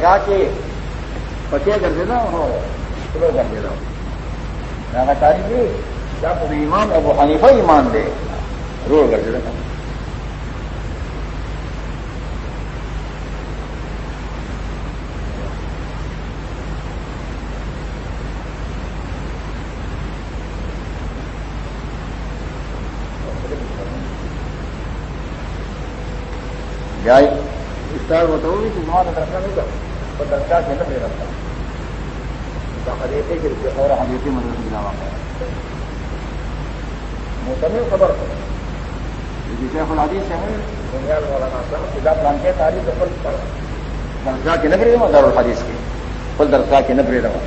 درگاہ کے پچے کر دینا ہو شروع کر دینا۔ لگاتاری بھی کیا ایمان، ابو حنیفہ ایمان دے روڈ کر دینا۔ جائے۔ اس طرح بتاؤ گی کہ وہاں درخت نہیں کرتا۔ پر درخت سے نہ رکھتا حدیثی کے اور حدیثی مدد سے جانا ہے موسم خبر شیخ الحدیث ہے مولانا صاحب سیدھا پلان کے تاریخ کے نبرے رہا دار الحدیث کے۔ پل درگاہ کے نبرے رہا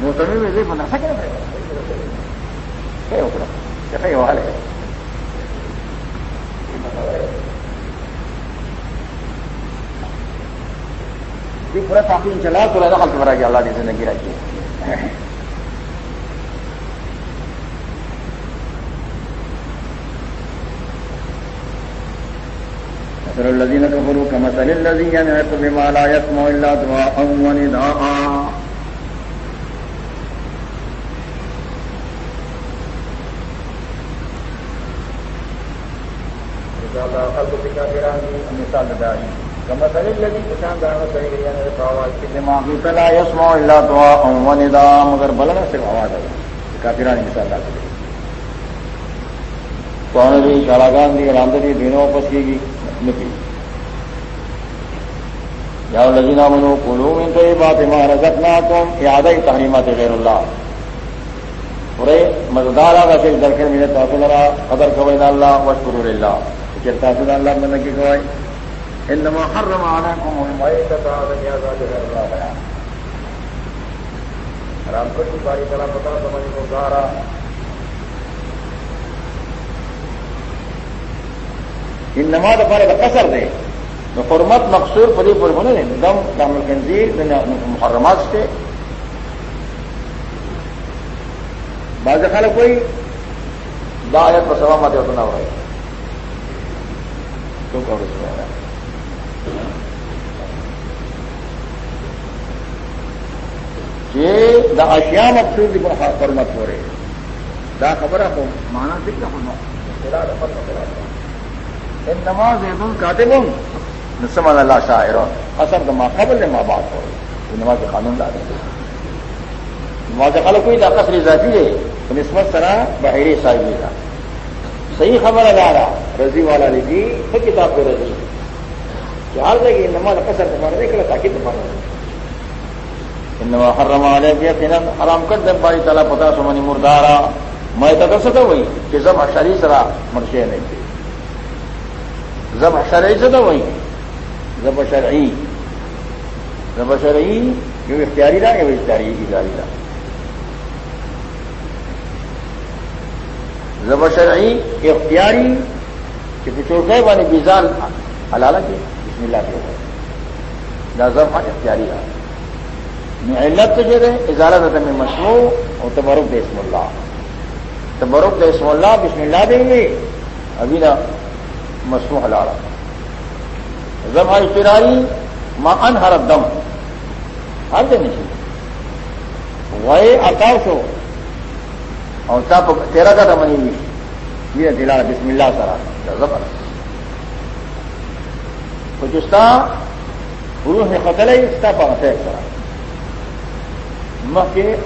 موسمی میں سے مدرسہ کے نبرے رہا کیا حال ہے۔ یہ پورا تعقیم چلا تو لگا حل مرا گیا اللہ کی زندگی رکھی مثل الذين كفروا كمثل الذي ينعق بما لا يسمع الا دعاء ونداء. مثال دائی مگر بلنا صرف آواز آئی کافی رانی مثال ڈال سکے کون بھی شالا گاندھی راندری دینوں پس کی گی نکی یا لجینا منو کلو میں تو یہ بات ہمارا رزت تم یاد ہی تحریمات غیر اللہ. پورے مزدار آگا سے درکر میرے تحصیل رہا قدر قبل اللہ وشکر اللہ تحصیل اللہ میں نکی کھوائی انما حرم عليكم الميتة هذا يا ذات الله. بیان حرام کر باری طرح پتا سمجھ کو سارا۔ ان نماز پارے کا کسر دے۔ تو حرمت مقصور پری پور بنے۔ دم دام الخنزیر محرمات سے۔ بعض خال کوئی دایت پر سوا مت اتنا ہو تو کہو اس میں یہ دا اشیا مقصود حرمت ہو رہے دا خبر ہو مانا سکھ ان نماز کاتب نسمان اللہ شاعر اصل تو ماں قبل نے ماں بات ہو۔ نماز قانون لا دیں نماز خل کوئی دا قصر ذاتی ہے۔ تو نسبت سرا بحری صاحب کا صحیح خبر ادا رہا رضی والا لکھی تو کتاب پہ رضی۔ ہر جگہ نماز قصر تمہارا دیکھ انما حرم علیہ یقینا حرام کر تعالیٰ پتا سمنی مردارا میں تو کر سکتا وہی کہ زب اشری سرا مرشے نہیں تھے۔ زب اشرعی سے تو وہی زب شرعی زب شرعی یہ اختیاری رہا یہ اختیاری اجاری رہا زب شرعی اختیاری کہ پچھوڑ گئے بانی بیزال حلالہ کی۔ بسم اللہ کے زب اختیاری رہا علت تو جو ہے اجازت عدم مشروع، اور تبرک دے اسم اللہ۔ تبرک دے اسم اللہ، بسم اللہ دیں گے۔ ابھی نا مشروع حلال زم اشتراری ماں ان ہر دم ہر دن چاہیے وے آکاش ہو۔ اور تب تیرہ کا دمنی ہوئی یہ دلا بسم اللہ سرا زبر کچھ اس کا قتل ہے اس کا پہنچے سرا مخ کے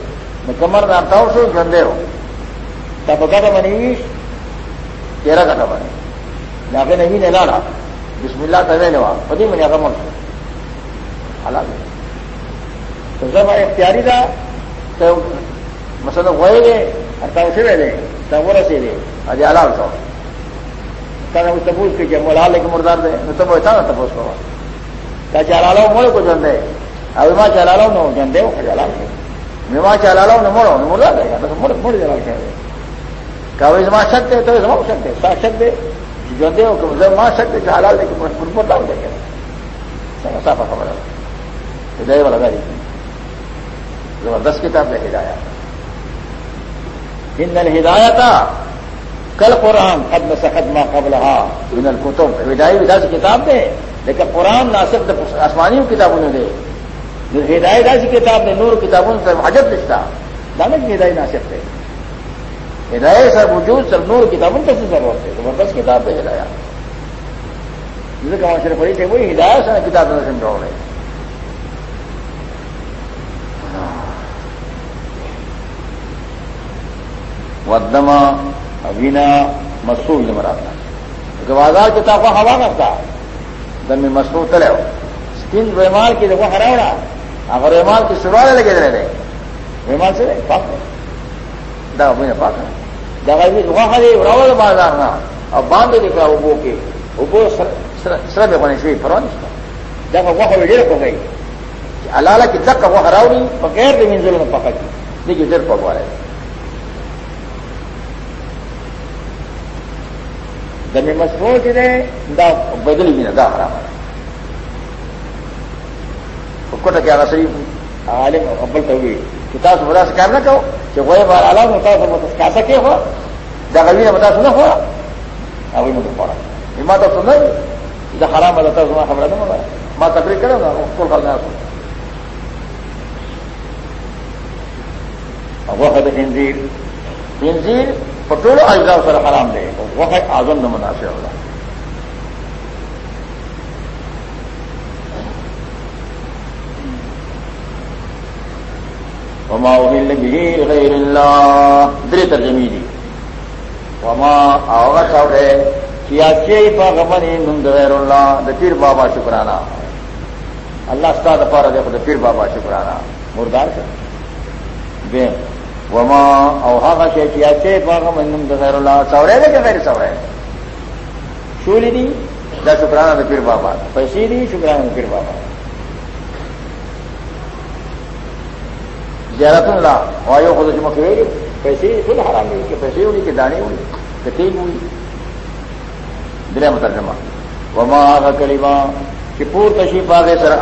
کمر نارتاؤ سے گندے ہو۔ تب کا منیش تیرہ کا تھا بنے۔ یا کہ نہیں نے لانا۔ بسم اللہ تبے نے وہاں پتی میں کمر سے حالات۔ تو جب اختیاری تھا تو مسئلہ ہوئے گے ہٹاؤ سے رہے تب وہ رسی دے اجے حلال سو اس تبوز کے جب مولا لے کے مردار دے، تو تب ایسا نا تبوز کرو۔ کیا چلا لو مولے کو جندے ابھی ماں چلا لو نو جندے ہو حلال میں وہاں چلا لاؤ نہ مڑو نہ مڑا دے گا تو مڑ مڑ جلا کہہ رہے۔ کہ وہ ماں شک دے، تو اس ماں شک دے۔ سات شک دے، جو دے کہ جب ماں شک دے کہ حلال دے، کہ پر ڈال دے۔ گا صافہ خبر ہے ہدایت والا گاڑی زبردست کتاب ہے ہدایات۔ ان ہدایت کل قرآن قدم سخت ماں قبل ہا ان الکتب. ہدایت ودا سے کتاب دے، لیکن قرآن نہ صرف آسمانی کتابوں نے دے. ہدایت ایسی کتاب نے نور کتابوں سے حجت رشتہ. دانا کی ہدایت نہ سکتے ہدایت سر وجود سر نور کتابوں سے ضرورت ہے. زبردست کتاب پہ ہدایات جسے کہاں شرف پڑی تھے وہی ہدایت سے کتاب میں سمجھاؤ رہے ودما وینا ابینا مسور مراتا جب آزاد کتاب کو ہوا کرتا دم میں مسرو تلے ہو۔ تین رحمان کی دیکھو ہراوڑا اگر رحمان کی سروالے لگے رہے رہے رحمان سے پاک دا ابھی نے پاک دگا بھی دکھا خالی راول بازار نا۔ اب باندھ دیکھ رہا ابو کے۔ ابو سر میں بنے سے پروا نہیں جب وہ ڈیر ہو گئی۔ اللہ کی تک وہ ہراوڑی بغیر منزل میں پکڑ کی۔ دیکھیے ڈیر پکوا رہے دمی مسمو چې ده دا بدلی مینه دا حرام په کوټه کې هغه عالم خپل ته وی چې تاسو به تاسو کار نه کوو چې وای بار علاوه نو تاسو به تاسو کاسه کې دا غوی نه تاسو نه هو هغه نو پاره ما تاسو نه دا حرام ده تاسو ما خبره نه ما تقریر کړو نو ټول خلک نه هغه د خنزیر خنزیر پٹولو اجزا سر حرام دے وہ ہے آزم نہ مناسب ہوگا۔ وما اہل به غیر اللہ دری ترجمی دی۔ وما آغا چاوڑے کیا چی پا غمنی نند غیر اللہ، دا پیر بابا شکرانا اللہ استاد پارا دیکھو دا پیر بابا شکرانا مردار سے بین وما او هغه شی چې اچي هغه منم د غیر الله څورې ده که غیر څورې شولې دي؟ دا شکرانه د پیر بابا. پیسې دي؟ شکرانه د پیر بابا. زیارت الله وایو خو چې مخې ویلي، پیسې ټول حرام دي. کې پیسې ونی کې دانې ونی کې ونی. دریا مترجمه وما هغه کلمه چې پور تشی باغې سره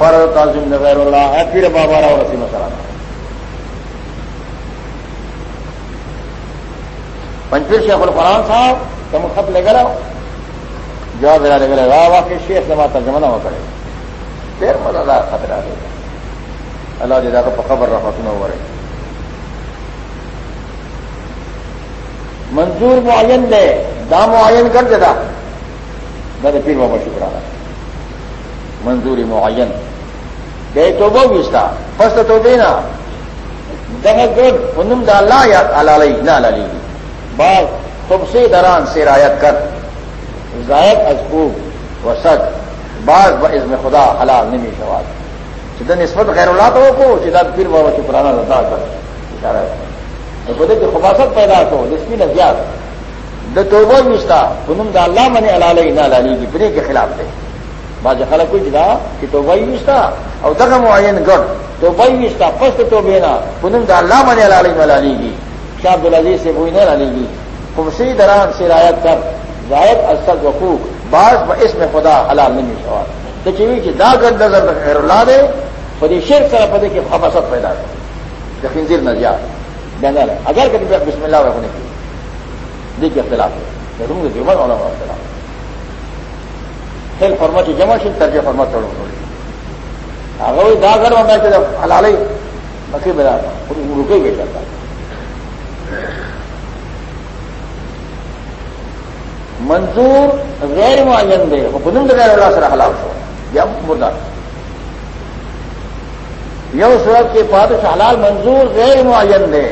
پر تعظیم د غیر الله. اے بابا راو رسول الله پنچیر شیخ القرآن صاحب تم خط لے گا جواب لے گا واہ واہ کے شیخ سے ماتا جمع نہ کرے پھر مزہ خطرہ دے گا اللہ جدا کو خبر رہا تم ہو رہے منظور معین دے، دا معین کر دے دا۔ پیر بابا شکرانا منظوری معین۔ دے تو وہ بھی فسٹ تو دینا دہت گڈ انم دا اللہ یا اللہ نہ اللہ بعض خب سے دران سے رایت کر۔ زائد ازبوب و سد بعض ب عزم خدا حلال نمی شواد جدہ نسبت خیر اللہ تو کو جدا پھر بابا کی پرانا رضا کر۔ اشارہ خودے کی خباست پیدا کو جس نہ زیاد۔ دا توبہ وستا کنم دا اللہ من علال نہ لالی کی بنے کے خلاف تھے بعض خلق کو جدا کہ توبہ وستا اور دغ معین گڑ، توبہ وستا پست تو بینا کنم دا اللہ من علال نہ لالی کی شاہ عبد العزیز سے کوئی نہ ڈالے گی جی۔ خمسی دران سے رایت کر۔ زائد اصل وقوق بعض ب اس میں خدا حلال نہیں سوال۔ تو چیوی کی دا گند نظر خیر اللہ دے۔ خودی شیر سر پدے کی خباست پیدا کر یقین زیر نظر بہتر ہے اگر کبھی بسم اللہ رکھنے کی دیکھ اختلاف ہے۔ تم کے جمع ہونا اختلاف۔ کھیل فرما کی جمع شل ترجیح فرما توڑو تھوڑی اگر وہ دا گھر میں بیٹھے حلال ہی۔ مکھی بنا تھا رکے ہی بیٹھا تھا منظور غیر معین دے بلند غیر اللہ سر حلال ہو یا مردہ یو صورت کے پادش حلال منظور غیر معین دے۔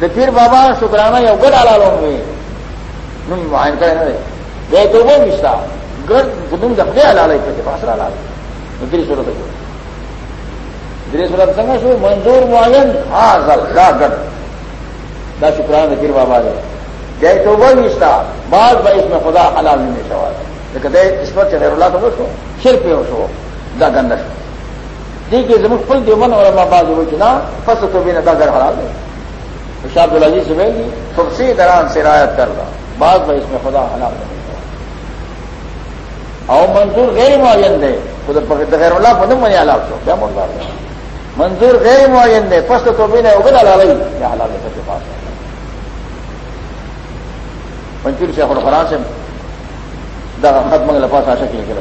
تو پھر بابا شکرانہ یا گڑ حلال ہوں گے۔ معائن کا گئے تو وہ مشتا گڑ بدم دفدے حلال ہے کہ پاس حلال دری صورت دری صورت سنگا شو؟ منظور معین ہاں گڑ دا شکرانہ پھر بابا دے۔ جائے تو وہ نشتا، بعض بھائی اس میں خدا حلال نہیں سوال لیکن دے اس پر چہر اللہ تو سو صرف ہو سو دا گندش دی کہ زمین پل دیو من اور باز وہ چنا فصل تو بھی نہ دا گھر حلال ہے۔ شاہ عبدالعزیز سے میں تم سی دران سے رایت کر رہا۔ بعض بھائی اس میں خدا حلال نہیں او منظور غیر معین دے، خود غیر اللہ پدم میں حلال سو کیا مردار منظور غیر معین دے، فصل تو بھی نہیں اگل حلال ہی یا حلال ہے سب کے پاس ہے پنچور شیخ الفران سے دا خط منگ لفاظ آشا کی نکل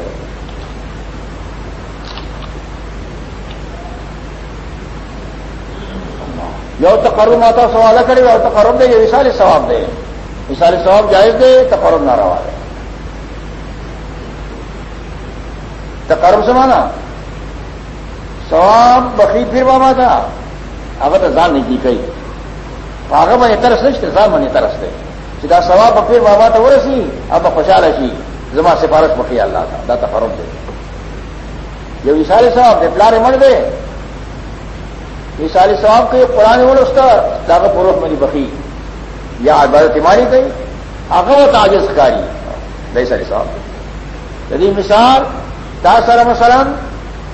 یو تقرب آتا سوال کرے یو تقرب دے یہ وشال ثواب دے۔ وشال ثواب جائز دے تقرب نہ روا دے۔ تقرب سے مانا ثواب بقری پھر بابا تھا اگر تو زان نہیں کی کئی۔ آگے میں ترس نہیں زان میں ترس دے۔ سیدھا ثواب بقیر بابا تو وہ رسی اب خوشحال رسی زما سفارش بقی اللہ تھا دا تقرب دے یہ وشال ثواب دے پلارے مر دے یہ سارے ثواب کے قرآن مڑ اس کا داغ پوروک میری بقی یا عبادت ماری گئی آگے وہ تاجز کاری بے سارے ثواب یعنی مثال تا سر مثلاً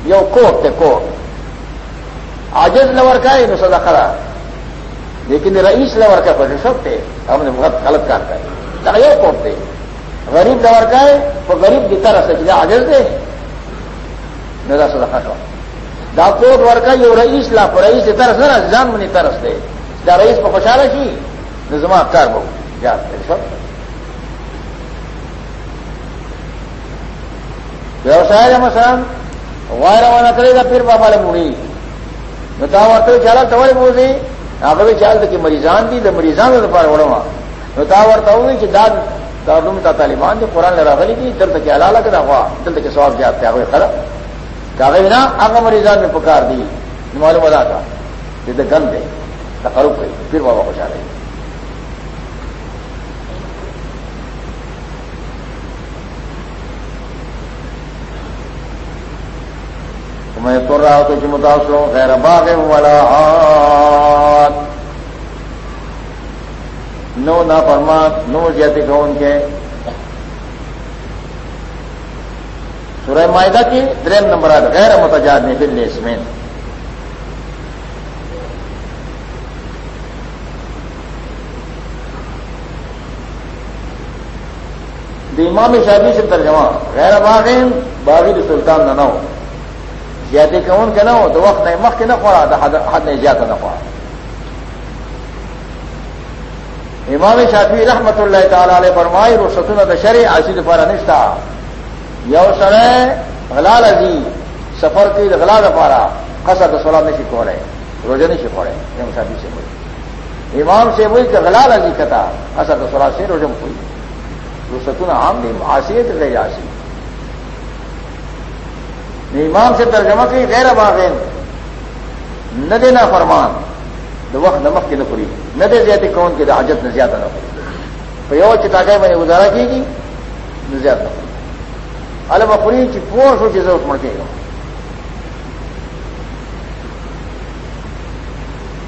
یو کوٹ تے کوٹ آجز لور کا ہے سزا کرا لیکن رئیس لور کا پر سب تھے، ہم نے بہت غلط کار کر یہ کوٹ دے۔ غریب لور کا ہے، وہ غریب کی طرح سے آجز دے میرا سزا کھٹا دا کوٹ ورکا یو رئیس لا پر رئیس ترس نہ جان منی ترس دے دا رئیس په خوشاله شي نظام کار وو یاد کړئ سب ویوسای مثلا غیر وانا کړی دا پیر بابا له مونږی نو دا ورته چاله توای بوزي هغه چاله کې مریضان دي، د مریضانو لپاره وړما نو دا ورته وایي چې دا دا دوم تا طالبان دي قران راغلي دي، دلته کې حلاله کړه وا دلته کې ثواب جاته هغه خره. کاغذ بنا آگا مریضان میں پکار دی معلوم ادا تھا یہ تو گند ہے تقرب گئی پھر بابا پہنچا رہی میں تو رہا ہوں تو جی متاثر ہوں خیر باغ والا نو نہ فرمات نو جیتے کون کے۔ سورہ معاہدہ کی دریم نمبر غیر متجاد نے پھر اس میں امام شادی سے ترجمہ، غیر باغین، باغی سلطان نہ ہو۔ زیادہ کون کے نہ ہو تو وقت نہیں مخ کے نہ پڑا تو حد نہیں زیادہ نہ پڑا امام شافی رحمت اللہ تعالی علیہ فرمائی وہ ستون دشری آصد پر انشتہ یو سڑے، غلال ازی سفر کی غلا دفارا قصر دسولا میں سکھو رہے روزے نہیں سکھو رہے امام شادی سے ہوئی امام سے ہوئی کہ غلال ازی کتا قصر دسولا سے روزم ہوئی وہ ستون عام نہیں آسیت غیر آسی امام سے ترجمہ کی، غیر باغین نہ دینا فرمان تو وقت نمک کی نکری نہ دے زیادہ کون کی حاجت نہ زیادہ نہ پڑی تو چٹاکے میں نے گزارا کی گی، نہ زیادہ نہ البری کی پور سو چیزیں اس مڑکے گا.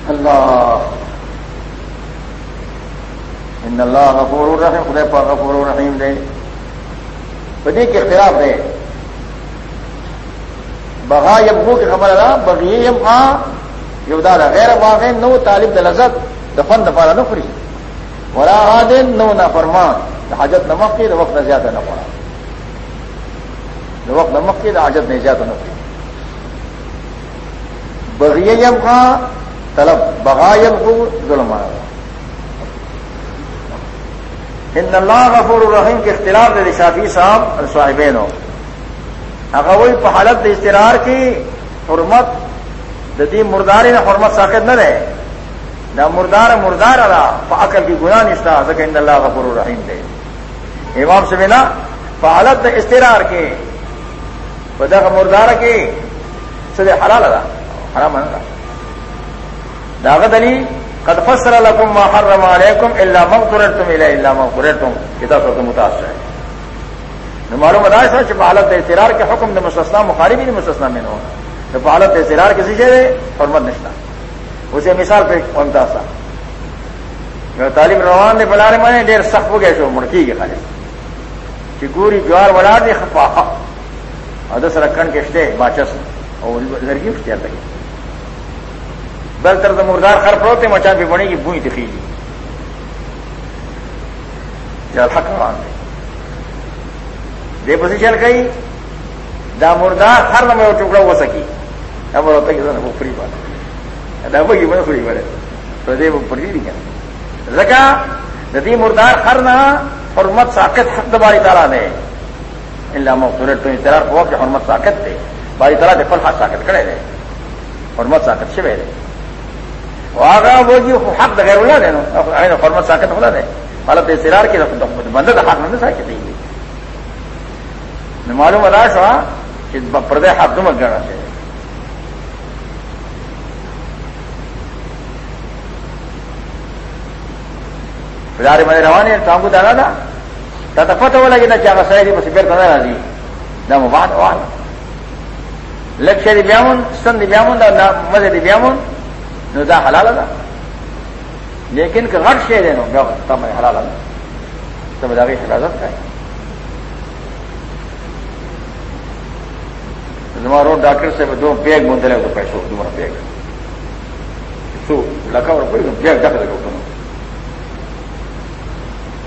اللہ. ان اللہ غفور الرحیم خدے پا غفور الرحیم دے. بدی کے خلاف دے. بغا یبو کی خبر ادا، بغی یم خاں یودا غیر باغ نو طالب د لذت دفن دفارا نفری ورا دن نو نہ فرمان حاجت نمک کی وقت نہ زیادہ نہ پڑا وقت نمک کی حاجت نہیں زیادہ نفری بغی یم خاں طلب. بغا یم کو ظلم آیا. ہند اللہ غفور الرحیم کے اختلاف دے شافی صاحب صاحبین ہو اگر وہی حالت اشترار کی حرمت ددی مرداری نے حرمت ساخت نہ رہے نہ مردار مردار ادا عقل کی گناہ نشتا سکے ہند اللہ غفور الرحیم دے امام سے بنا فعالت اشترار کے بدا کا مردار کی سدے حلال ادا حرام ادا داغت علی قد فسر لكم ما حرم عليكم الا ما اضطررتم الى الا ما اضطررتم. کتاب سے متاثر ہے. معلوم ادا ہے کہ حالت اعترار کے حکم نے مستثنا مخالف نہیں مستثنا میں نہ ہونا حالت اعترار کسی سے حرمت نشتا۔ اسے مثال پہ بنتا سا تعلیم روان نے بلا رہے میں ڈیر سخت ہو گیا سو مڑکی کے خالی۔ چکوری جوار بڑا دے خپا اور دس رکھن کے اسٹے باچس۔ اور لڑکی اٹھتے لگی بل تر مردار خر پڑوتے مچا بھی بڑی گی، بوئی دکھی گی۔ چل حق دے۔ دے پسی چل گئی۔ دا مردار خر نہ میں ٹکڑا ہو سکی۔ اب ہوتا کہ وہ فری بات دا وہ میں بڑے تو دے زکا ندی مردار خر نہ حرمت ساکت حق دباری تارا دے اللہ مغفرت تو اعتراف ہوا کہ حرمت ساکت تھے باری طرح سے فل ہاتھ ساکت کھڑے رہے حرمت ساکت سے رہے آگا وہ جی حق غیر اللہ دے نا فرمت ساکت ہونا دے مطلب سرار کی بندہ حق ساکت دیں گے معلوم ادا سا کہ پردے حق گانا سے پدارے میں روانے تو ہم کو دانا تھا تا فتح ہو لگی نا چاہ سہی بس پھر کرنا راضی نہ وان وان لکشے دی بیامن سن دی بیامن دا مزے دی بیامن نو دا حلال دا لیکن کہ غٹ شے دینو بیا تا میں حلال دا تو دا غی حفاظت کا زما روڈ ڈاکٹر سے دو بیگ مندلے تو پیسو دومره بیگ. سو لکه ور کوئی بیگ دغه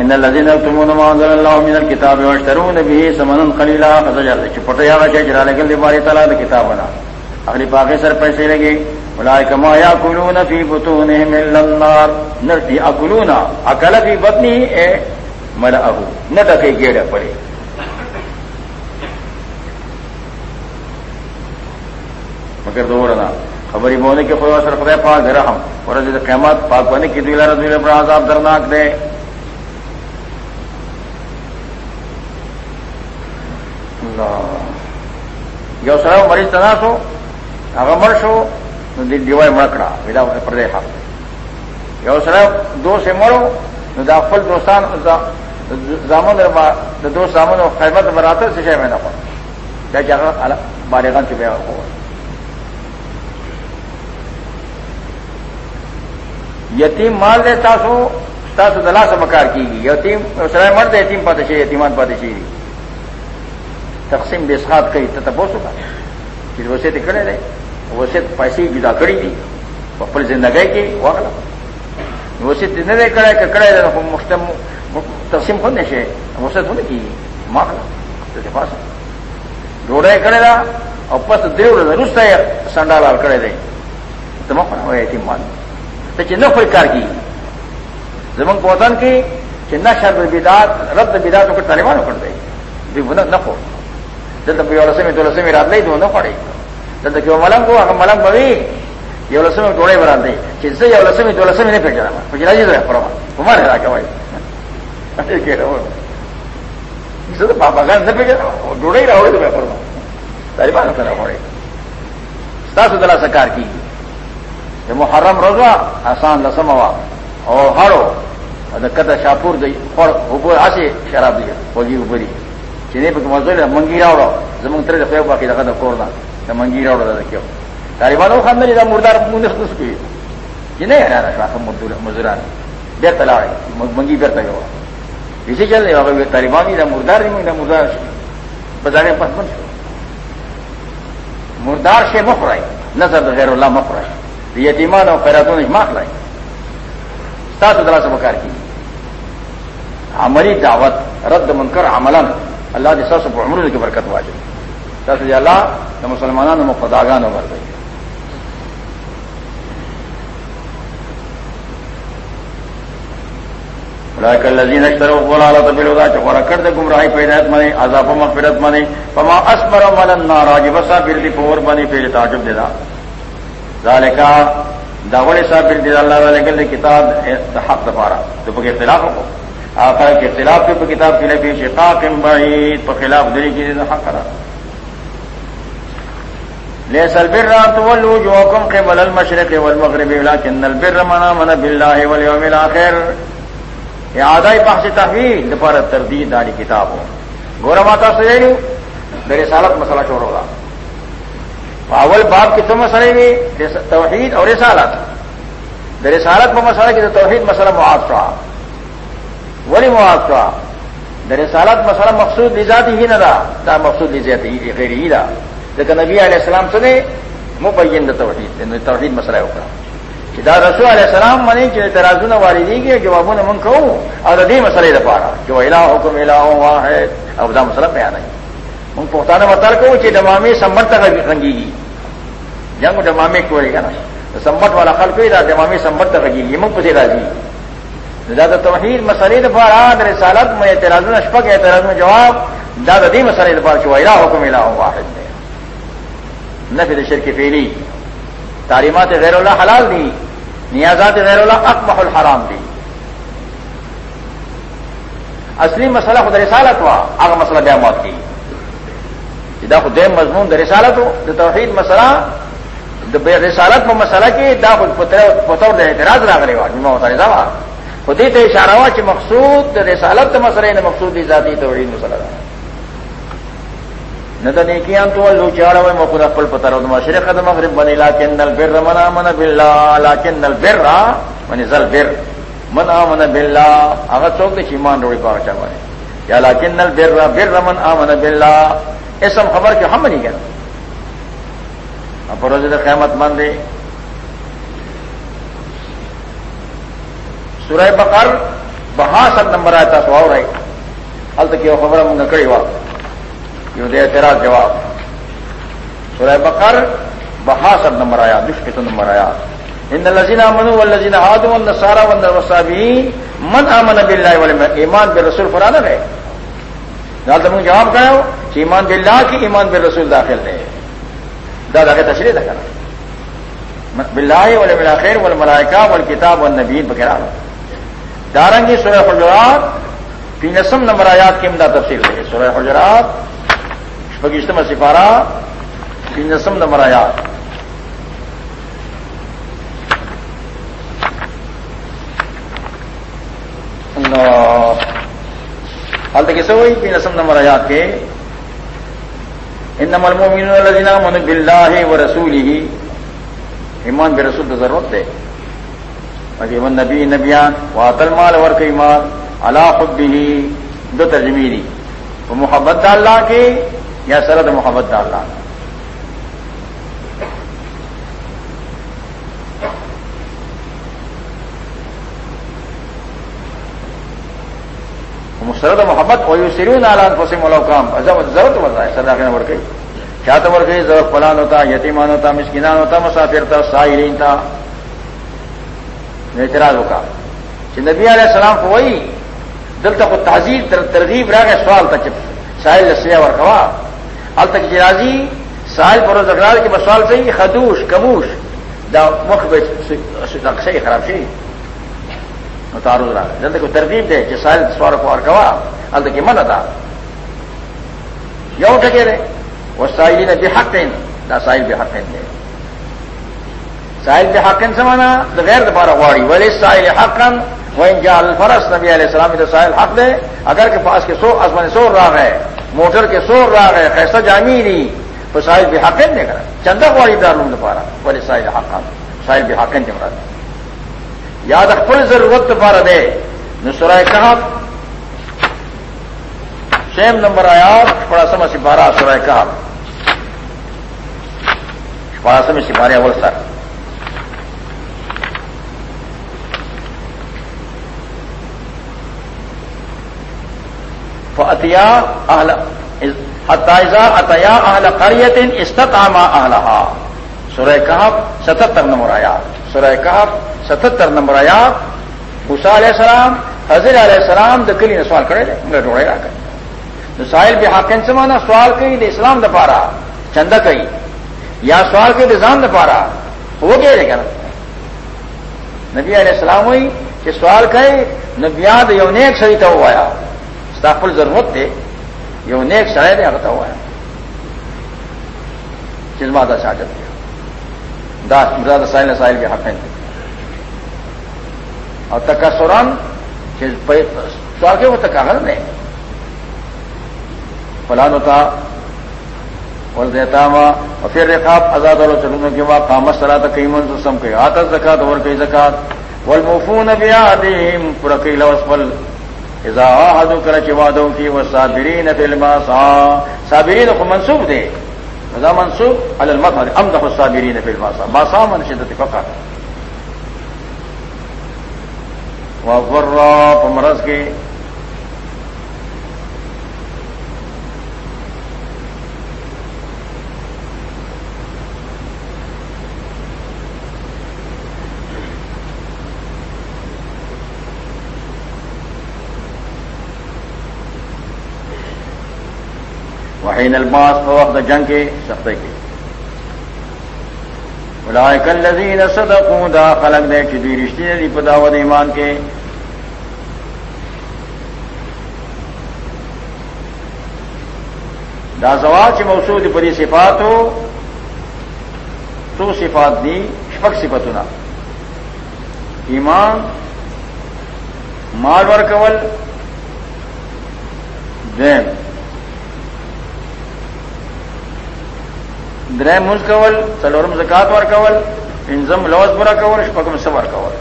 ان الذين يكتمون ما انزل الله من الكتاب ويشترون به ثمنا قليلا چپٹیا جرا باری تعالی کتاب بنا اگلی سر پیسے لگے اولئک ما یاکلون فی بطونهم الا النار. نرتی اکل فی بطنی اے ملأه نہ تکے گیڑ پڑے مگر دورنا. خبری بولنے کے خدا سر خدا پاک رحم. اور قیامت پاک بنے کی دلا رضی پر عذاب درناک دے. یو سره مریض تنا تناسو هغه مر شو، نو د دیوای مړکړه ودا پردې حق یو سره دو سه مړو، نو دا خپل دوستان زامن د دوست زامن او خیمت براته څه شي مې نه کړ دا چې هغه بالغان چې بیا یتیم مال دے تاسو تاسو دلا سے مکار کیږي. یتیم سره مرد یتیم پاتې یتیمان پاتې شي. تقسیم بے ساتھ کئی تو تب ہو سکا کہ وسیع کڑے رہے وسیع پیسے جدا کڑی تھی پپل زندگی کی واقع وسیع دے کڑے کہ کڑے رہے مختم تقسیم ہونے سے وسیع ہونے کی۔ ماخلا تو پاس۔ ڈوڑے کڑے رہا اور پس دیو رست ہے۔ سنڈا لال کڑے رہے تو مکھنا ہوا تھی مان تو چند کوئی کار کی۔ زمن پوتن کی چند شرد بدات رد دلته په یو لسمه دولسمه راتلې دوه نه پړې دلته کې ملنګ وو، هغه ملنګ بوي یو لسمه ټوړې ورانځي چې زه یو لسمه دولسمه نه پیژنم په چې راځي زه پرما عمر راکوي کې راو زه د بابا ګان نه پیژنم ډوړې راوړې زه پرما طالبانو سره وړې تاسو دلا سکار کی د محرم روزه آسان لسمه وا او هارو د کته شاپور دی خور وګور اسی شراب دی. وږي وګوري چې نه په موضوع له منګی راوړو زمونږ تر په باقي دغه د کور نه د منګی راوړو دا کېو طالبانو خاندنی دا مردار مونږ خصوص کوي چې نه نه راځه مزدور مزدوران بیا تلاړي منګی بیرته یو یې چل دی هغه طالبان دا مردار دی دا مردار شي بازارې پس پس مردار شي مخړای نظر د غیر الله مخړای د یتیمان او خیراتونو مخړای تاسو دراسه وکړ کی عملی دعوت رد منکر عملا اللہ جی سب عمر کی برکت واجب سس اللہ تو مسلمانوں میں خداگان ابھر گئی لذین اشتر بولا بلودا چکورا کر دے گمراہی پیدایت منے آزاد پما فرت منے پما اسمر ملن ناراج بسا بردی پور بنی پھر تعجب دے دا۔ ذالکا داوڑے صاحب بردی اللہ علیہ کتاب حق دفارا تو بغیر اختلاف کو۔ آخر کے خلاف کی کتاب کی لفی شقاق بعید، پر خلاف دلی کی حق کرا۔ لے سلبر رات ولو جو حکم کے بل المشرق والمغرب لكن البر منا من بالله واليوم الاخر یہ آدائی پاس تحویل پر تردید داری کتاب ہو۔ گورا ماتا سے میرے سالت مسئلہ چھوڑ ہوگا اول باپ کی تو مسئلے بھی توحید اور رسالت۔ میرے سالت میں مسئلہ کی تو توحید مسئلہ معاف رہا ولی موافقہ در سالت مسئلہ مقصود لذاتی ہی نہ رہا دا مقصود لذاتی غیر ہی رہا لیکن نبی علیہ السلام سے نے مبین دا توحید. توحید مسئلہ ہوگا دا رسول علیہ السلام منی چې اعتراضونه واردېږي جوابونه مونږ کوو. او د دې مسلې لپاره. چې الہ حکم الہ واحد. او دا مسله بیانوي مونږ پښتانه مطلب کوو چې د مامې سمبر ته غږیږي. جنگ د مامې کوي کنه سمبر والا خلک دا د مامې سمبر ته غږیږي. مونږ پسې راځي. دا توحید مسلې لپاره د رسالت مې اعتراضونه شپږ اعتراضونه جواب، دا د دې مسلې لپاره چې الہ حکم الہ واحد دی. نفي د شرک فعلی. تعلیمات غیر اللہ حلال دی نیازات غیر اللہ اقبح الحرام دی اصلی مسئلہ خود رسالت ہوا آگا مسئلہ بیا موت کی دا خود دیم مضمون دا رسالت ہو دا توحید مسئلہ دا رسالت میں مسئلہ کی دا خود پتور دا اعتراض را کرے گا جمعہ ہوتا رضا خودی تے اشارہ ہوا چی مقصود دا رسالت مسئلہ نے مقصود دی ذاتی توحید مسئلہ دا نہ تو نیکیاں تو لو چاڑا میں خود اپل پتہ رہا مشرق قدم مغرب بنی لاکن البر منا من باللہ لاکن البر من زل بر من آمن باللہ اگر چوک دے ایمان روڑی پاک چاہ بنے یا لاکن البر، بر من آمن باللہ اسم خبر کہ ہم نہیں کہنا اب روز قیامت مندے سورہ بقر بہاسٹھ نمبر آیا تھا سو رہے۔ حل تک یہ خبر ہم نکڑی ہوا۔ یہ دے اعتراض جواب۔ سورہ بقر بہاسٹھ نمبر آیا دش دشکت نمبر آیا۔ ان لذینہ منو و لذینہ آدم ان سارا ون وسابی من امن بلّہ والے ایمان بے رسول فرانا ہے دال تم جواب کہا ہو کہ ایمان بلّہ کی ایمان بے رسول داخل ہے دادا کے تشریح تھا کرنا بلّہ والے ملا خیر ول ملائکہ ول کتاب ول نبین وغیرہ۔ دارنگی سورہ حجرات تینسم نمبر آیات کی امداد تفصیل ہے۔ سورہ حجرات بگیشتم سفارہ نسم نمبر آیا حال تک کیسے ہوئی، تین نسم نمبر آیات کے۔ ان نمبر مومین من بلّہ و رسول ہی ایمان بے رسول ضرورت ہے۔ من نبی نبیان و تلمال ورک ایمان اللہ خود بھی دو ترجمیری وہ محبت اللہ کے یا سرد محبت ڈالنا سرد محبت اور سرو نالان پسے ملو کام ضرورت ہوتا ہے سردا کے نمبر گئی کیا تو ور گئی ضرورت فلان ہوتا، یتیمان ہوتا، مسکینان ہوتا، مسافر تھا ساحرین تھا اعتراض ہوگا نبی علیہ السلام کو وہی دل تک تہذیب ترغیب رہ گئے سوال تک ساحل لسیا اور کبا ال تک جرازی سال پر اگرال کے بسوال سے خدوش کبوش دا مخ سے خراب سی تارو رہا جلد کو ترتیب دے کہ سائل سوار کو اور کوا ال تک من تھا یوں ٹکے رہے وہ ساحل نے بے حق دا ساحل بے حق دے ساحل بے حق سمانا تو غیر دوبارہ واڑی ولی ساحل حقن وہ انجال فرس نبی علیہ السلام تو ساحل حق دے، اگر کے پاس کے سو آسمان سو رہا ہے، موٹر کے سور راہ گئے خیسہ جانی نہیں تو ساحل بھی حقن دے کر چندہ والی دار لوں پارا ساحل حقان ساحل بھی حقن کے مراد. یاد اخبر ضرورت پارا دے نسرائے کہا سیم نمبر آیا بڑا سما سپارہ سرائے کہا بڑا سمے سپارے اول سر. اتیا اتیا اہل قریت استقام اہلہا سورہ کہف ستہتر نمبر آیا سورہ کہف ستہتر نمبر آیا حسا علیہ السلام حضر علیہ السلام دکلی نے سوال کرے مگر ڈوڑے رہا کر ساحل بھی حاکم سے مانا سوال کئی دے اسلام دپا رہا چندہ کئی یا سوال کئی نظام دپا رہا وہ کیا رہے گا نبی علیہ السلام ہوئی کہ سوال کئی نبیاد یونیک صحیح تھا آیا استافل ضرورت تھے یہ انہیں ایک شاید ہے آتا ہوا ہے چلما دا شاجت کیا داس مراد سائل سائل کے حق ہیں اور تک سوران سوال کے وہ تک کاغذ نہیں فلان ہوتا اور دیتا ہوا اور پھر رقاب آزاد اور چلوں کے بعد کامت سرا تک کئی منظر سم کے آتا زکات اور کئی زکات. والموفون بیادیم پورا کئی لوس پل. اذا عہدو کر چوادو کی والصابرین فی الماسا. صابرین کو منصوب دے اذا منصوب علی المطر امدح الصابرین فی الماسا. ماسا من شدت فقر وغرہ پمرز کے وحین الباس وقت جنگ کے سفتے کے بلائے کل لذین صدقوں دا خلق دے چی رشتے دی پداوت ایمان کے۔ دا زواج چی موصول پری صفات ہو تو صفات دی شپک صفتنا ایمان، مال ورکول، دین۔ درے مز کول سلورم زکات ور کول انزم لوز برا کول شپکم سور کول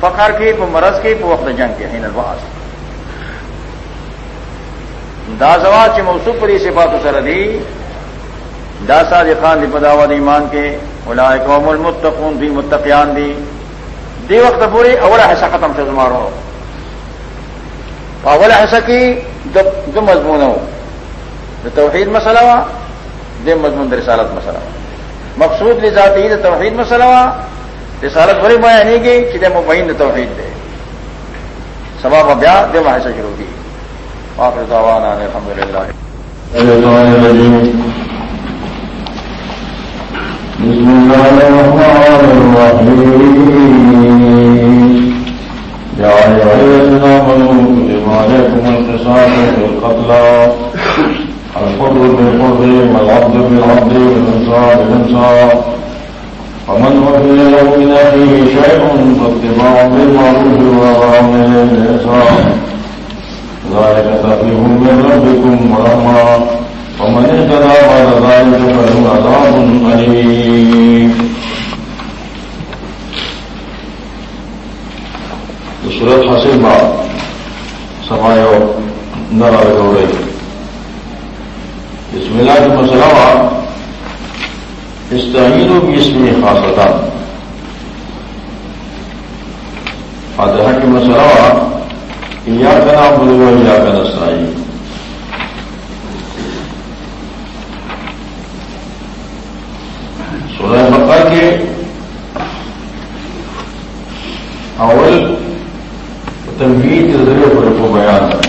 فخر کی پو مرض کی پو وقت جنگ کے ہین الواس دا زواج موسو پری صفات سر دی، دا ساد خان دی پداوت ایمان کے اولائے قوم المتقون دی متقیان دی دی وقت پوری اولا حصہ ختم سے زمارو اولا حصہ کی دو مضمون ہو توحید مسئلہ وا، دے مضمون رسالت مسئلہ مقصود ذاتی دا توحید مسئلہ وا، رسالت بڑی مایا نہیں گئی کہ دے مبین توحید دے۔ سباب بیا دے وہاں سے شروع کی آپ دعوانا الحمد للہ بسم الله الرحمن الرحيم يا أيها الذين آمنوا كتب عليكم القصاص في القتلى الحر بالحر والعبد بالعبد والانصار بالانصار فمن وفي له من اخيه شيء فاتباع بالمعروف وغامل بالاحسان ذلك تخفيف من ربكم ورحمه ومن اهتدى بعد ذلك فله عذاب اليم سورت حاصل بعد سمايو نرى لقوريه بسم اللہ کی مسئلہ استعینوں کی اس میں خاصتا۔ فاتحہ کی مسئلہ یا کا بلو یا کا نسائی سورہ مکہ کے اول تنقید کے ذریعے پر کو بیان۔ ہے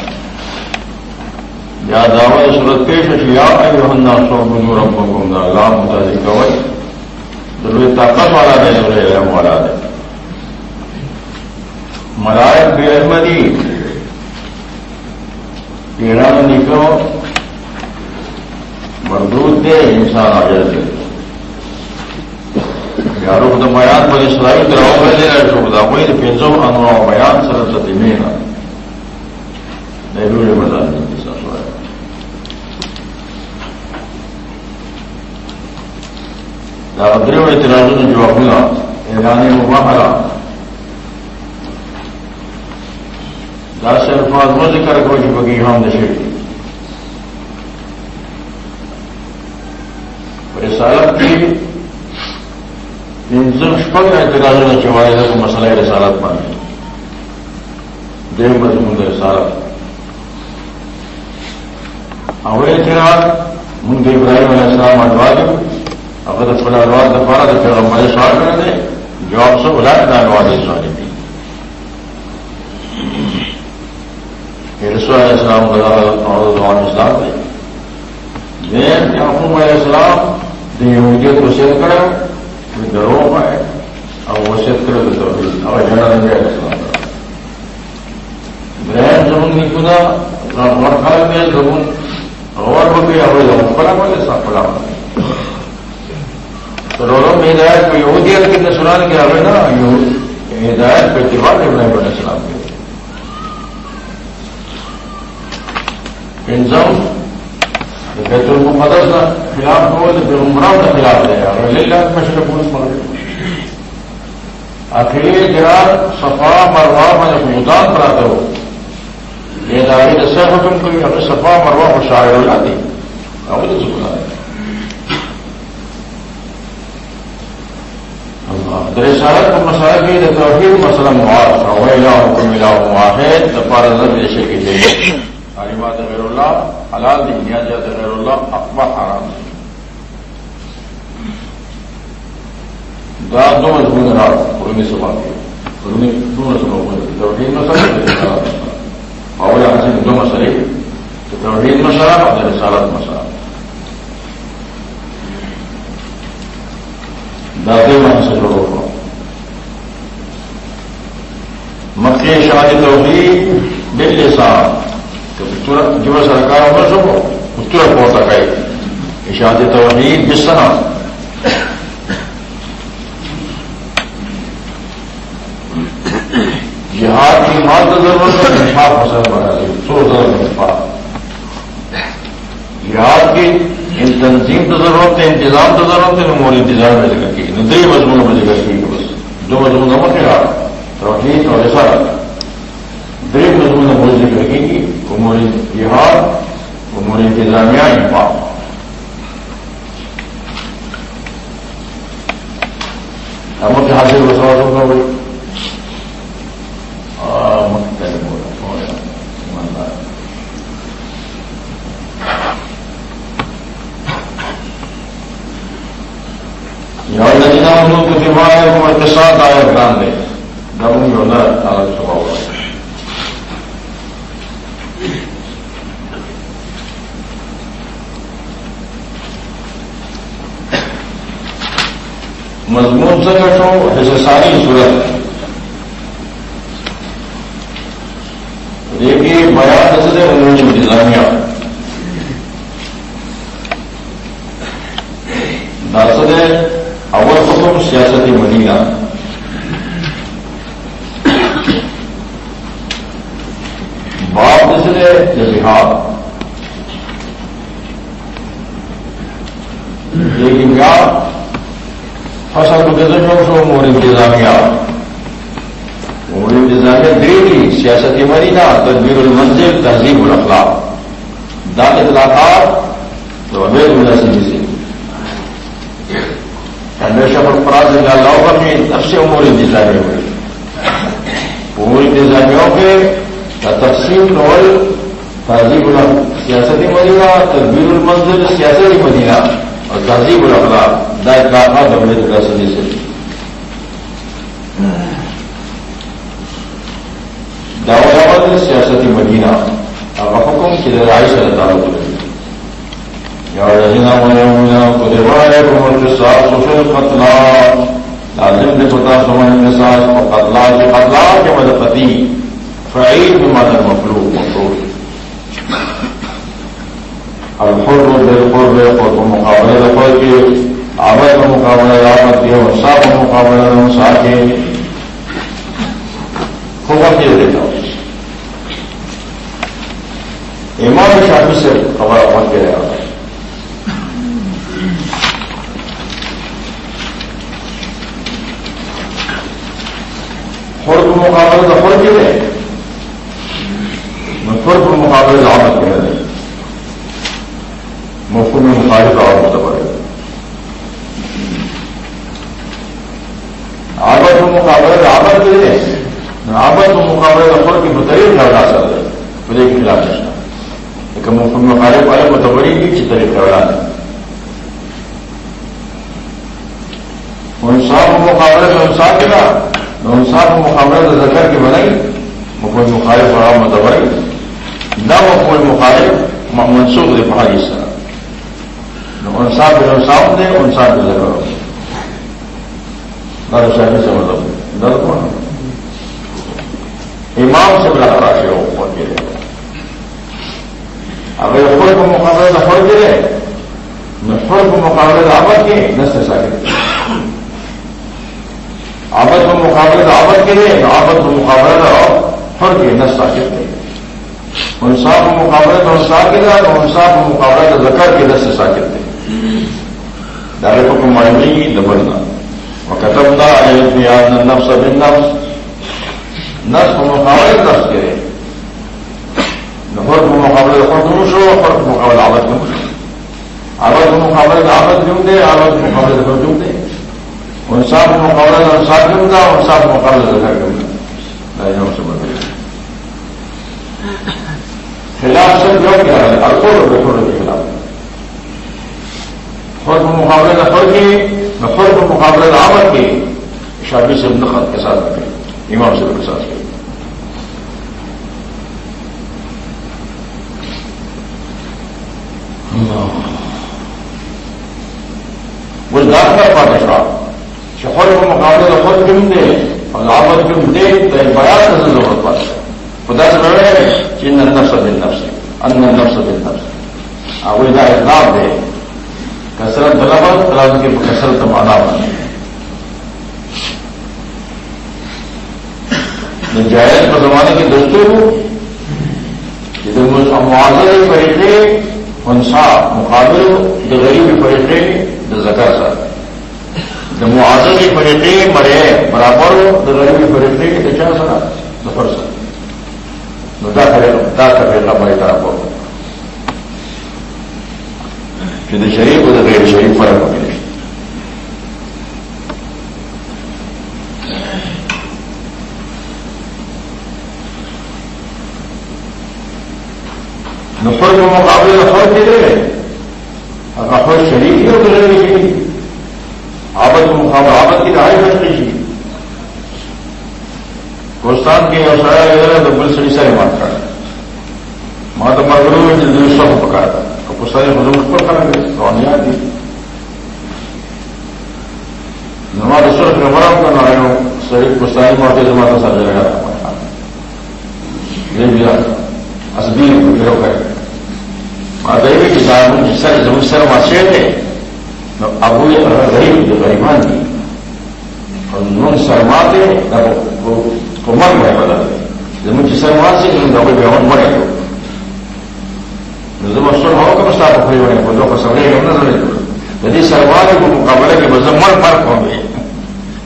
یا دعوت صورت پیش اشیا ایوہننا صوبن ربکم، دا اللہ متعلق کوئی ضروری طاقت والا دے ضروری علم والا دے۔ ملائک بے علم دی۔ پیران نکو مردود دے، انسان آجر دے۔ یارو خود بیان پر اسلامی دراؤ پر دے رہے شو خدا کوئی پینزو انواع بیان سرد ستیمینا نیلوی بزان دی ادرے و اعتراضوں نے جو اپنا اعلان مباحلہ دا سے الفاظ وہ ذکر کو جو بگی ہم نشے رسالت کی۔ انزم شپگ اعتراضوں نے چوائے کو مسئلہ رسالت مانے دیو مضمون رسالت اور اعتراض منگ ابراہیم علیہ السلام ادواج اگر خدا انواد دفارا تو پھر ہمارے سوال کر دیں جواب سے بلا نہ انواد سوال تھی رسو علیہ السلام اور اسلام دے میں یعقوب علیہ السلام دی یہودیت وصیت کرے میں درو پائے اور وصیت کرے تو توحید اور جنا نبی علیہ السلام ابراہیم زمون کی خدا اور خالق میں زمون اور بکری اور زمون پڑا پڑے سب پڑا پڑے تو دونوں میں ہدایت کو یہودیت کے سنان کیا ہوئے نا ہدایت پہ اتباع کرنا ہے بڑے اسلام کے انزم بیت المقدس کا خلاف ہو تو پھر عمرہ کا خلاف رہے گا لے لیا مشرق پولیس مر آخری جہاں صفا مروا میں مدان پڑھاتے ہو، یہ داری دسے حکم کوئی اپنے صفا مروا کو شاعر ہو جاتی اب تو سکھنا ہے رسالت کا مسئلہ کی توحید مسئلہ مواد ویلا حکم ملا واحد دفار نظر جیسے کہ تعلیمات غیر اللہ، حلال دی نیاجات غیر اللہ اقبا حرام دا دو مضمون رات علمی سبا کی علمی دو مضمون توحید مسئلہ اور حاصل دو مسئلے۔ تو توحید مسئلہ اور رسالت مسئلہ۔ دادے وہاں سے جڑو ہو مکے شادی توحید بل لسان جو سرکار ہوگا سو اتر پہنچ سکے شادی توحید جس طرح۔ جہاد کی مال تو ضرورت ہے انفاق فصل بنا دی سو ضرورت انفاق جہاد کی ان تنظیم تو ضرورت ہے، انتظام تو ضرورت ہے مول انتظام میں ذکر کی ندری مضمون میں ذکر کی بس دو مضمون نمک ہے توحید اور ایسا دری مضمون میں مول ذکر کی امور جہاد، امور انتظامیہ، انفاق۔ ہم کے حاصل بسوا سکتا ہوئی ہم لوگ کے دماغ ہے وہ احتساب آئے دان دے دم جو ہونا الگ سبھا ہوا مضمون سے بیٹھو ایسے ساری صورت دیکھیے بیان نظر انہوں نے انتظامیہ دس اول حکم سیاست مدینہ باپ نسلے یا بہار لیکن کیا فصل کو گزروں سو مور انتظامیہ۔ مور انتظامیہ دیکھی سیاست مدینہ، تدبیر المنزل، تہذیب الاخلاق۔ داد اطلاقات تو ابیر مناسب سے۔ ہمیشہ پر پراز لاؤ میں تب سے امور انتظامیہ ہوئی امور انتظامیوں کے تقسیم نول تہذیب سیاستی مدینہ، تدبیر المنزل سیاسی مدینہ۔ اور تہذیب الفلا دا اطلاقات دولت ریاستی سے. دعوت سیاستی مدینہ. اب حکم کی لڑائی سے تعلق ہے لازم پتا سمجھ قصاص اور قتلا کے قتلا کے مدد پتی فعید الحر بالقرب قرب مقابلہ دفر کے عبد کا مقابلہ رحمت کے انسا کا مقابلہ انسا کے حکم کے دیتا ہوں امام شافی سے خبر احمد کے رہا فرق مقابلے کا فرق ہے میں فرق مقابلے کا آمد کہہ رہے مفہوم مخالف اور متبر ہے آبد و مقابلے کا آمد کے لیے آبد و مقابلہ مقابلے کا فرق بترین ڈرنا سر مجھے خلاف چاہتا لیکن مفہوم مخالف والے متبری کی اچھی طریقے ڈرنا ہے۔ انصاف مقابلے میں انصاف کے نا انصاف و مقابلہ زکر کی بنائی۔ مکمل مخالف اور متبائی نہ مکمل مخالف، منسوخ دے پہاڑی سر۔ انصاف بے انصاف دے انصاف بے زکر در شہری سے مطلب در کون؟ امام سے بلا تراشے ہو پہنچ گئے اگر خود کو مقابلے کا فرق گرے میں خود کو مقابلے کا آباد کے نسل سکے آبد کو مقابلے مقابلہ آبد کے لیے آبد کو مقابلہ فرق ہے نہ ساکت نہیں انصاف کو مقابلہ تو انصاف کے ساتھ انصاف کو مقابلہ تو زکر کے دس سے ساکت نہیں ڈائریکٹ کو معنی کی دبڑنا قتم تھا نفس بن نفس نفس کو مقابلہ نفس کرے نفر کو مقابلہ خود دروش ہو فرق مقابلہ آبد میں آبد کو مقابلہ آبد کیوں دے آبد کو مقابلہ خود کیوں دے انصاف مقابلہ انصاف کیوں تھا انصاف مقابلہ زکا کیوں تھا سے بدل خلاف سے جو کیا ہے الفور بفر کے خلاف خود مقابلے نہ خود کی، نہ خود مقابلے نہ آمد کی۔ شادی سے انتخاب کے ساتھ رکھے امام سے کے ساتھ وہ دار کر پاتے صاحب شہر کو مقابلے کا خود کیوں دے، اور آمد کیوں دے، تو ایک بڑا ضرورت پاتا خدا سے رہے چین نفس بن نفس ان نفس بن نفس اب وہ اطلاع دے۔ کثرت بناوت طلب ان کے کثرت بناوت جائز پر زمانے کے دوستوں کو معاذرے بیٹھے منصا مقابل جو غریبی بیٹھے جو زکر سا۔ جو معاذرے بیٹھے مرے، برابر جو غریبی بیٹھے کہ چار سر سفر سر دا کرے دا کرے لمبائی طرح کہ شریف اور غیر شریف فرق ہو گئے نفر کے مقابلے نفر کے دے نفر شریف ہی ہو غیر شریف آبد کے مقابلے آبد کی رائے کرنی چاہیے کوستان کے اوسایا وغیرہ تو بل سڑی سارے مات کر ماں تو مرگرو میں جلدی اس پکایا تھا تو سارے مزوں پر کھانا گئے تو آنے آتی نماز سرخ میں مرام کا نارائن سر کستانی ماتے سے ماتا سا جائے گا یہ بھی اصبی گرو ہے ماتا یہ بھی جس سر زمین سر ماسے تھے ابو یہ غریب جو غریبان تھی اور نون سرماتے کو من گئے بدل زمین جسے وہاں سے کوئی بیمن مرے گا زم سر ہو کر ساتھ کھڑے ہوئے بندوں کو سمجھے گا نہ سمجھے یدی کو مقابلے کے بزم من فرق ہوں گے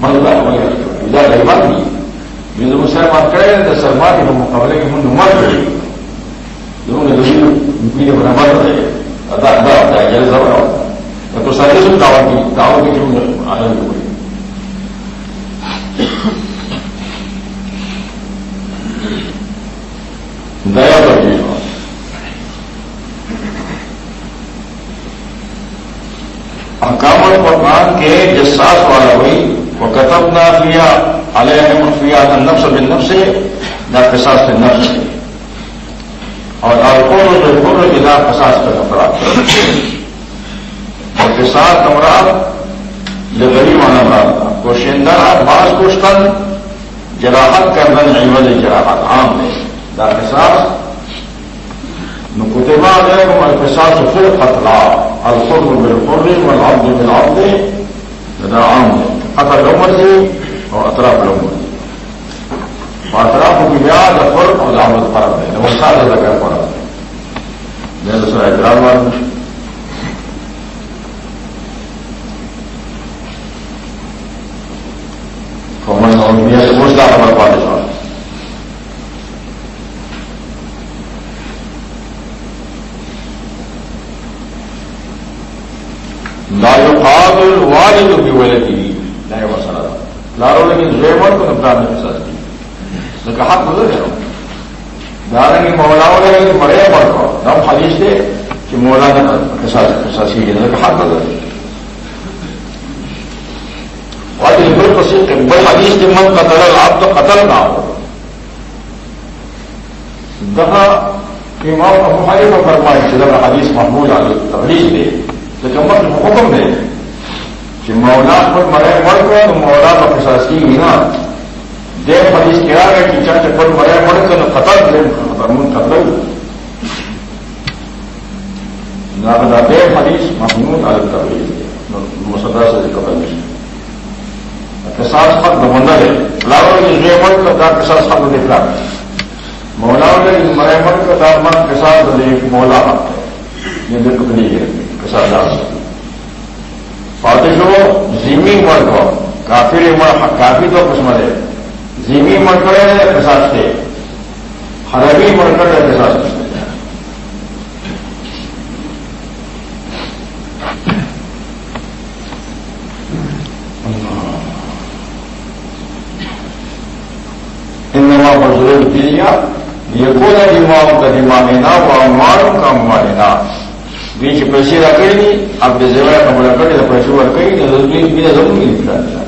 من ادھر گئی بات نہیں جو زم سرمار کرے تو سرمار کے مقابلے کے من مر گئی لوگوں نے دوسری بنا مر رہے ادا ادا ہوتا ہے جلد ہوتا ہے تو سارے سب دعوت کی دعوت کی جو آنند ہوئی دیا کرتی حکام القرآن کے جساس والا ہوئی وہ کتب نہ علیہ مفیا نفس بن نفس نہ پساس سے نفس اور الکول جو پور کی نہ پساس کا کپڑا اور پساس کمرہ جو غریب آنا مراد کوشندہ باس کشتن جراحت کرنا نہیں والے جراحت عام ہے القصاص كتب عليكم القصاص في القتلى الحر بالحر والعبد بالعبد هذا عام قتل الأمة وأطراف الأمة وأطراف البيع الحر والعبد الفرد لو سال ذكر فرد لأن سورة إكرام فمن أمنية مصدع خبر پادشاہ الوالد بولده لا مسئلہ لارو لیکن زیور کو نقصان نہیں سر کی کہا ہاں، گزر ہے دارا کی مولاؤں نے بڑے پڑ کو نم حدیث تھے کہ مولا نے ساسی ہے کہا گزر اور بالکل پسند بڑے حدیث کے من قتل آپ تو قتل نہ ہو۔ دفعہ امام ابو حنیفہ فرمائے کہ حدیث محمود علی تبلیغ دے لیکن مت حکم دے کہ مولا پر مرے مر کر مولا کا پرساسی ہی نا دے حدیث کیا ہے کہ چاچے پر مرے مر کر قتل دے من قتل نہ دے حدیث، محمود عالم کا مسدا سے قبل نہیں احساس حق بندہ ہے۔ لاؤ کہ یہ مر کر دار احساس حق دیکھ رہا مولا نے مرے مر کر دار من کے ساتھ مولا حق ہے۔ یہ بالکل نہیں ہے۔ کسان پاتشو زیمی مرکو کافی کافی تو قسمت ہے۔ زیمی مرکڑے احساس تھے حربی مرکڑ احساس تھے مزدور بزرگ دیا یہ کوئی دماغ کا دماغ لینا وہ مارو کا مالینا مارے نا بیچ پیسے رکھے نہیں اب جو زیور کا بڑا کرے پیسے وہ رکھے نہیں ضرور نہیں نکلا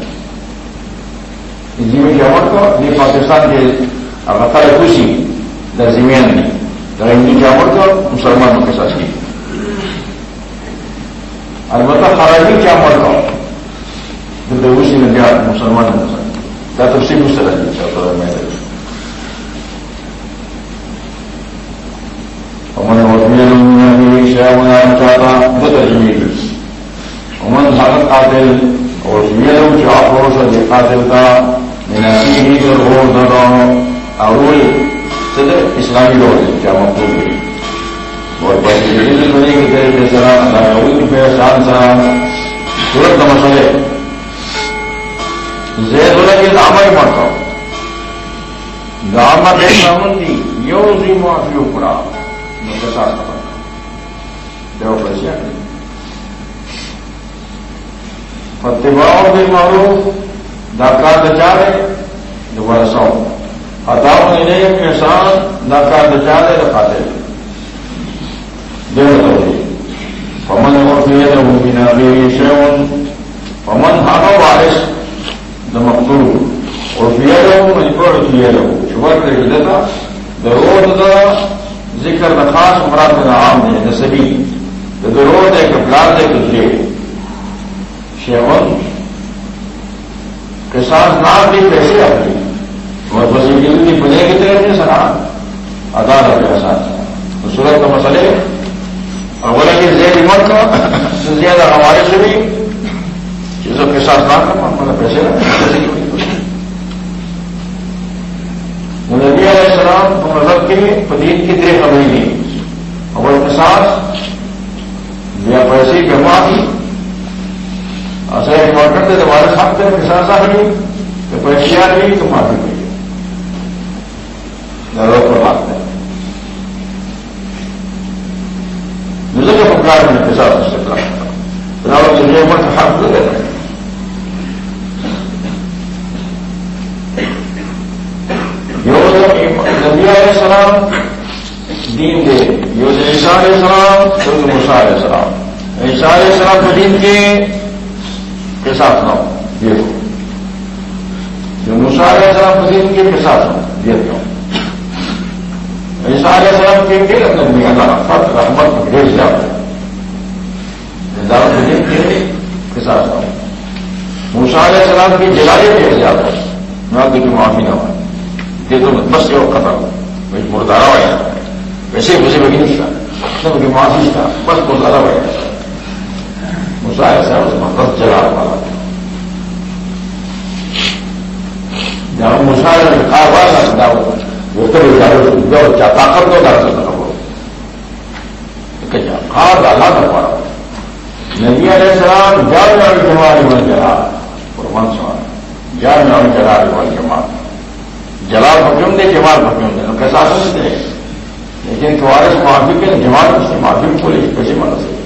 جی میں کیا کا یہ پاکستان کے اگر خوشی درزمین نہیں ہندو کیا کا مسلمانوں کے ساتھ کی البتہ خراجی کیا مرتا اسی میں کیا مسلمان کیا تو صرف اس طرح چاہتا میں امن شاہ چاہتا بدل امن بھارت قاتل اور یہ چاپوں سے قاتل کا روڈ اور اسلامی روڈ کیا مقبول ہوئی اور بنے کی طریقے سے شان سا سورت کا مسئلے زید اللہ کی داما ہی پڑتا ہوں داما دیکھنا مندی یو سی معافی پڑا ساتھ دیو پیسے فتباؤ بھی معروف داکار دچارے دوبارہ سو ہتاؤ نہیں کے ساتھ داکار دچارے دکھاتے دیو تو پمن اور پھر وہ بنا بھی شیون پمن ہاتھوں بارش مقتول اور فیئر ہوں مجبور فیئر ہوں شبر کر دیتا ضرورت ذکر نہ خاص مراد میں عام ہے نصبی ضرورت ہے کہ پلان ہے کچھ لے شیون کے ساتھ نام بھی پیسے آتی اور بس کی بنے کی طرح سے سنا ادا رکھے ساتھ تو صورت کا مسئلے اور بولے کہ زیر عمر کا زیادہ ہمارے سے بھی چیزوں کے ساتھ نہ کرنا مطلب پیسے نبی علیہ السلام مطلب کے پدین کی دیکھ ہمیں نہیں اور کے ساتھ یا پیسے جمع کی ایسا امپورٹنٹ ہے تمہارے ساتھ تھے کسان صاحب نہیں کہ پیسے آ رہی تو معافی ملی ضرورت پر بات ہے۔ مجھے جو پکار میں پیسہ سے پکڑا دنیا پر حق لے رہے ہیں نبی علیہ السلام دین دے یہ عیسیٰ علیہ السلام تو موسا علیہ السلام عیسیٰ علیہ کے کے ساتھ نہ یہ جو موسا علیہ السلام کو کے کے ساتھ نہ یہ کیوں؟ عیسیٰ علیہ السلام کے کے اندر بھی اللہ فت رحمت، بھیج جاتا ہے دین کے کے ساتھ نہ موسا علیہ السلام کی جلالے بھیج جاتا ہے نہ کہ معافی نہ ہو۔ یہ تو بس جو ختم مردارا ہوا۔ ویسے ہی مجھے نہیں تھا۔ سب کی معافی تھا۔ بس مردارا ہوا۔ مسائل سے اس میں بس جلا والا جہاں مسائل کھا ہوا وہ تو کیا طاقت کو ڈال سکتا وہ کھا ڈالا نہ پڑا نبی علیہ السلام جان والی جماعت بن جلا اور من سوال جان والی جلا والی جماعت جلال حکم دے جمال حکم دے کیسا سمجھتے ہیں لیکن تمہارے سے معافی کے جمال اس سے معافی کو لے کیسے مانا سے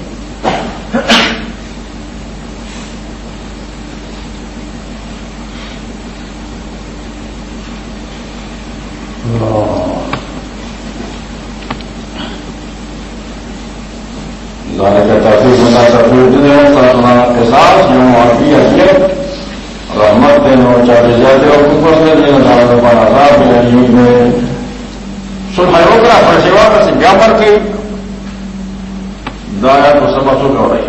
لانے کا کافی بندہ سب کے ساتھ جو معافی رحمت اور چاہتے جاتے اور اوپر سے دین میں۔ سن ہے پر سیوا کا سے پر کے دایا کو سب سن ہو رہی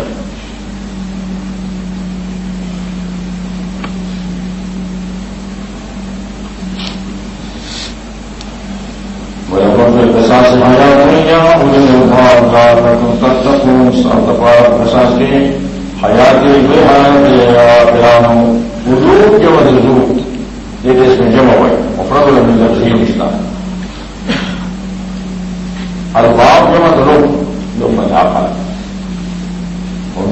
گیا مجھے تک تک پرساس کے حیات بے حیات یہ دیش میں جمع ہوئے الحمد الباب جمع جو اور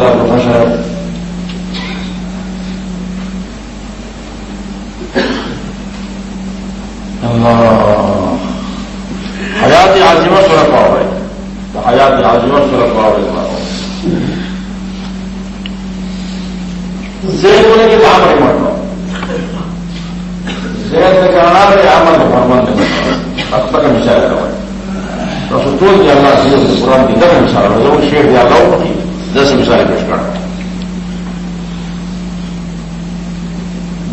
پروفیسر حیات عظیمہ سڑک واؤ ہے تو حیات عظیمہ سڑک واؤ ہے زیر ہونے کے کام نہیں مرنا زیر سے کرنا ہے عمل فرمان ہے اب تک مشاعر رہا ہے رسول تو اللہ سید قرآن کی دس مشاعر ہو وہ شیر دیا گا کی دس مشاعر پیش کرنا۔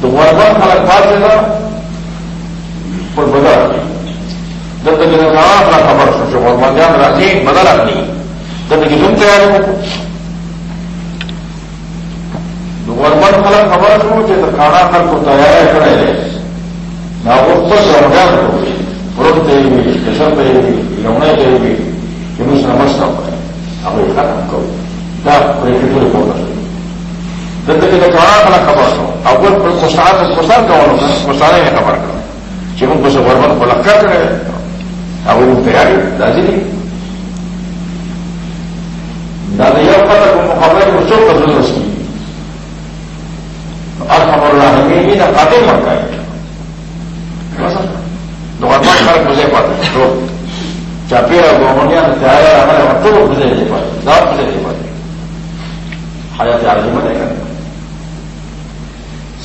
تو غربت خلق پاس دینا پر بدل جب تک کہاں اپنا خبر سوچو، اور مدیان راضی بدل آتی جب تک تیار ہو وربن خلق خبر سوچے تو کھانا خل کو تیار کرے نہ اس پر رمضان ہو پورت دے گی اسپیشل دے گی لونے دے گی۔ یہ مجھ سمجھتا ہوں اب یہ ختم کرو۔ اپنا خبر ہو اب وہ مسان مسان کا مسالے خبر کرو۔ جی، چیمن کو سے ورمن کو لکھا اب وہ تیاری راضی نہیں دادا یہ کو مقابلے کو چوک کر دوں اس کی اور خبر رہا ہے نہ کاٹے مرتا ہے خلق مزے پاتے تو چاپیرا گومنیا تیار ہمارے بچوں کو مزے نہیں پاتے دار مزے نہیں پاتے حیات عالمی بنے گا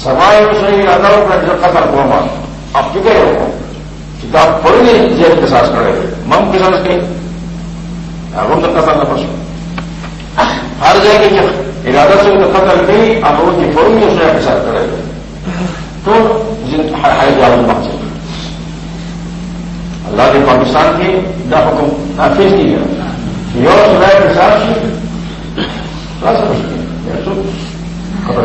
سوائے صحیح اداروں کا جو قتل گوما آپ فکر ہو کتاب پڑھ نہیں جیل کے ساتھ کھڑے مم کے ساتھ نہیں۔ ہم تو قتل نہ پسند ہر جگہ کے ارادہ سے تو قتل نہیں، آپ ان کی پڑھیں گے اس کے ساتھ کھڑے تو حیات عالم پہنچے اللہ نے پاکستان کی نہ حکم نافذ کی گیا یہ اور کے ساتھ خبر